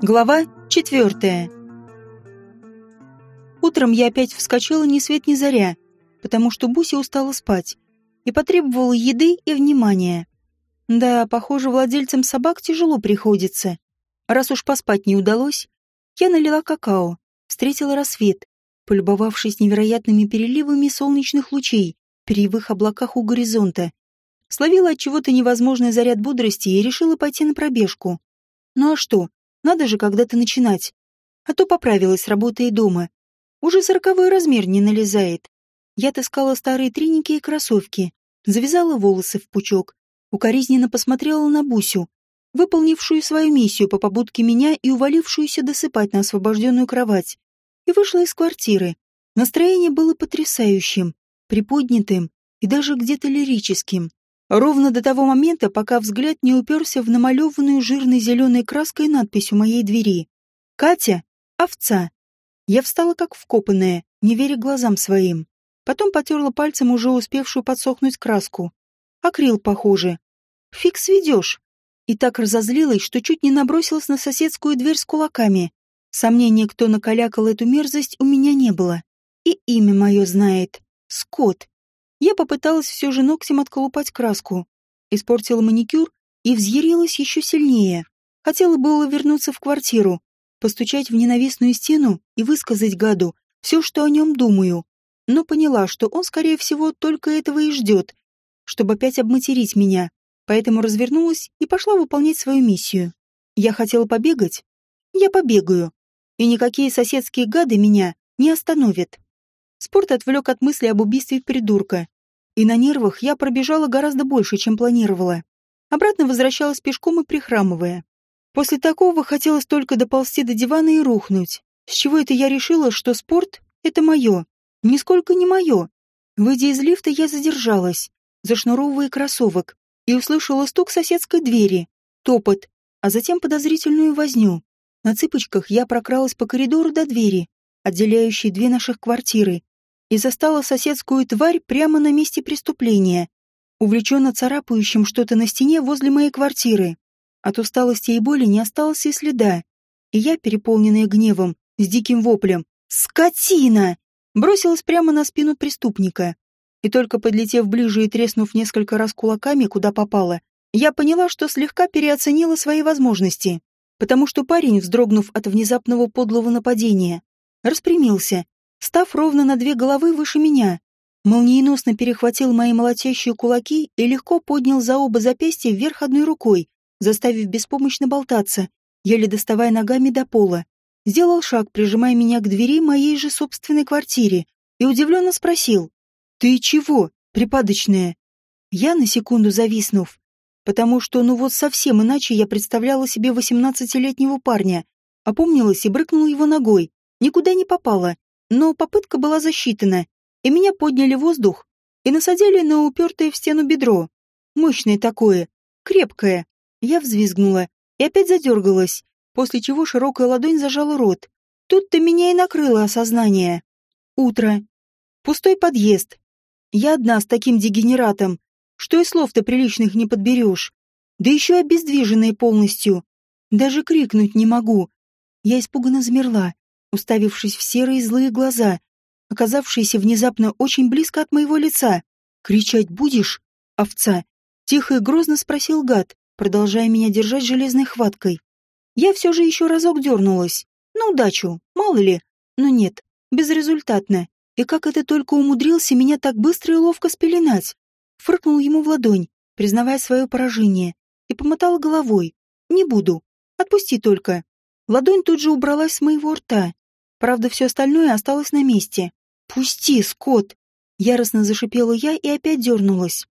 Глава четвертая. Утром я опять вскочила ни свет ни заря, потому что Буся устала спать и потребовала еды и внимания. Да, похоже, владельцам собак тяжело приходится. Раз уж поспать не удалось, я налила какао, встретила рассвет, полюбовавшись невероятными переливами солнечных лучей в перьевых облаках у горизонта. Словила от чего-то невозможный заряд бодрости и решила пойти на пробежку. Ну а что, надо же когда-то начинать. А то поправилась, работая дома. Уже сороковой размер не налезает. Я таскала старые треники и кроссовки, завязала волосы в пучок, укоризненно посмотрела на Бусю, выполнившую свою миссию по побудке меня и увалившуюся досыпать на освобожденную кровать, и вышла из квартиры. Настроение было потрясающим, приподнятым и даже где-то лирическим. Ровно до того момента, пока взгляд не уперся в намалеванную жирной зеленой краской надпись у моей двери. «Катя — овца». Я встала как вкопанная, не веря глазам своим. Потом потерла пальцем уже успевшую подсохнуть краску. Акрил, похоже. Фиг сведешь. И так разозлилась, что чуть не набросилась на соседскую дверь с кулаками. Сомнения, кто накалякал эту мерзость, у меня не было. И имя мое знает. Скотт. Я попыталась все же ногтем отколупать краску. Испортила маникюр и взъярилась еще сильнее. Хотела было вернуться в квартиру, постучать в ненавистную стену и высказать гаду все, что о нем думаю но поняла, что он, скорее всего, только этого и ждет, чтобы опять обматерить меня, поэтому развернулась и пошла выполнять свою миссию. Я хотела побегать? Я побегаю. И никакие соседские гады меня не остановят. Спорт отвлек от мысли об убийстве придурка. И на нервах я пробежала гораздо больше, чем планировала. Обратно возвращалась пешком и прихрамывая. После такого хотелось только доползти до дивана и рухнуть. С чего это я решила, что спорт — это мое? нисколько не мое. Выйдя из лифта, я задержалась, зашнуровывая кроссовок, и услышала стук соседской двери, топот, а затем подозрительную возню. На цыпочках я прокралась по коридору до двери, отделяющей две наших квартиры, и застала соседскую тварь прямо на месте преступления, увлеченно царапающим что-то на стене возле моей квартиры. От усталости и боли не осталось и следа, и я, переполненная гневом, с диким воплем «Скотина!» бросилась прямо на спину преступника. И только подлетев ближе и треснув несколько раз кулаками, куда попало, я поняла, что слегка переоценила свои возможности, потому что парень, вздрогнув от внезапного подлого нападения, распрямился, став ровно на две головы выше меня, молниеносно перехватил мои молотящие кулаки и легко поднял за оба запястья вверх одной рукой, заставив беспомощно болтаться, еле доставая ногами до пола сделал шаг, прижимая меня к двери моей же собственной квартире, и удивленно спросил. «Ты чего, припадочная?» Я, на секунду зависнув, потому что ну вот совсем иначе я представляла себе восемнадцатилетнего парня, опомнилась и брыкнула его ногой. Никуда не попала, но попытка была засчитана, и меня подняли в воздух и насадили на упертое в стену бедро. Мощное такое, крепкое. Я взвизгнула и опять задергалась, после чего широкая ладонь зажала рот. Тут-то меня и накрыло осознание. Утро. Пустой подъезд. Я одна с таким дегенератом, что и слов-то приличных не подберешь. Да еще обездвиженная полностью. Даже крикнуть не могу. Я испуганно замерла, уставившись в серые злые глаза, оказавшиеся внезапно очень близко от моего лица. «Кричать будешь, овца?» Тихо и грозно спросил гад, продолжая меня держать железной хваткой. Я все же еще разок дернулась. На удачу, мало ли. Но нет, безрезультатно. И как это только умудрился меня так быстро и ловко спеленать. Фыркнул ему в ладонь, признавая свое поражение, и помотал головой. Не буду. Отпусти только. Ладонь тут же убралась с моего рта. Правда, все остальное осталось на месте. «Пусти, Скотт!» Яростно зашипела я и опять дернулась.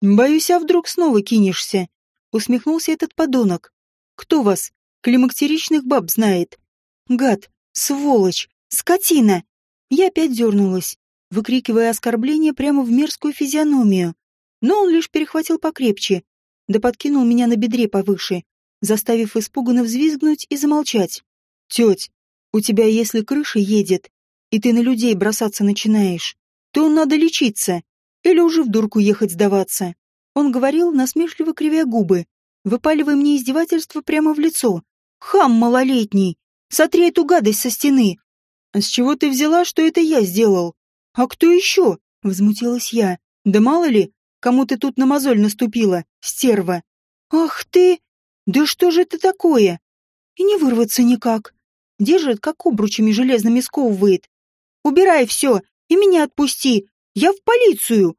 «Боюсь, а вдруг снова кинешься?» Усмехнулся этот подонок. «Кто вас? Климактеричных баб знает. Гад, сволочь, скотина. Я опять дернулась, выкрикивая оскорбление прямо в мерзкую физиономию. Но он лишь перехватил покрепче, да подкинул меня на бедре повыше, заставив испуганно взвизгнуть и замолчать. «Теть, у тебя если крыша едет, и ты на людей бросаться начинаешь, то надо лечиться, или уже в дурку ехать сдаваться». Он говорил, насмешливо кривя губы, выпаливая мне издевательство прямо в лицо. «Хам малолетний! Сотри эту гадость со стены!» «А с чего ты взяла, что это я сделал?» «А кто еще?» — возмутилась я. «Да мало ли, кому ты тут на мозоль наступила, стерва!» «Ах ты! Да что же это такое?» «И не вырваться никак!» Держит, как обручами железными сковывает. «Убирай все и меня отпусти! Я в полицию!»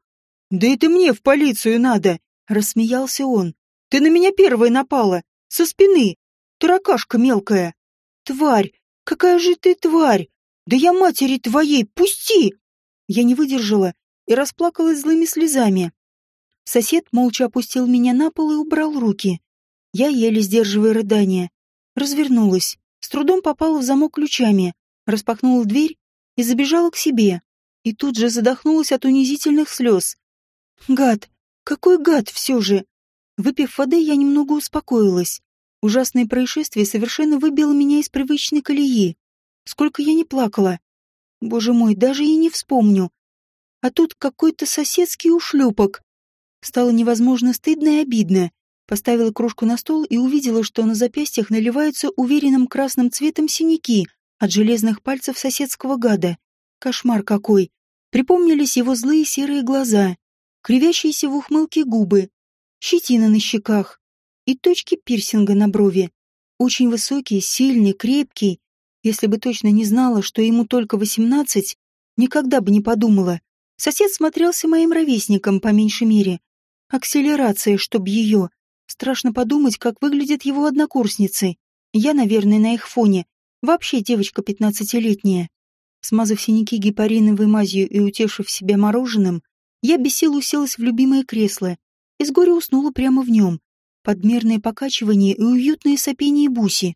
«Да это мне в полицию надо!» — рассмеялся он. «Ты на меня первая напала! Со спины! Таракашка мелкая!» «Тварь! Какая же ты тварь! Да я матери твоей! Пусти!» Я не выдержала и расплакалась злыми слезами. Сосед молча опустил меня на пол и убрал руки. Я, еле сдерживая рыдания, развернулась, с трудом попала в замок ключами, распахнула дверь и забежала к себе. И тут же задохнулась от унизительных слез. Гад! Какой гад все же! Выпив воды, я немного успокоилась. Ужасное происшествие совершенно выбило меня из привычной колеи. Сколько я не плакала. Боже мой, даже и не вспомню. А тут какой-то соседский ушлепок. Стало невозможно стыдно и обидно. Поставила кружку на стол и увидела, что на запястьях наливаются уверенным красным цветом синяки от железных пальцев соседского гада. Кошмар какой! Припомнились его злые серые глаза, кривящиеся в ухмылке губы, щетина на щеках и точки пирсинга на брови. Очень высокий, сильный, крепкий. Если бы точно не знала, что ему только восемнадцать, никогда бы не подумала. Сосед смотрелся моим ровесником, по меньшей мере. Акселерация, чтоб ее. Страшно подумать, как выглядят его однокурсницы. Я, наверное, на их фоне. Вообще девочка пятнадцатилетняя. Смазав синяки гепариновой мазью и утешив себя мороженым, я без сил уселась в любимое кресло и с горя уснула прямо в нем, подмерное покачивание и уютное сопение буси.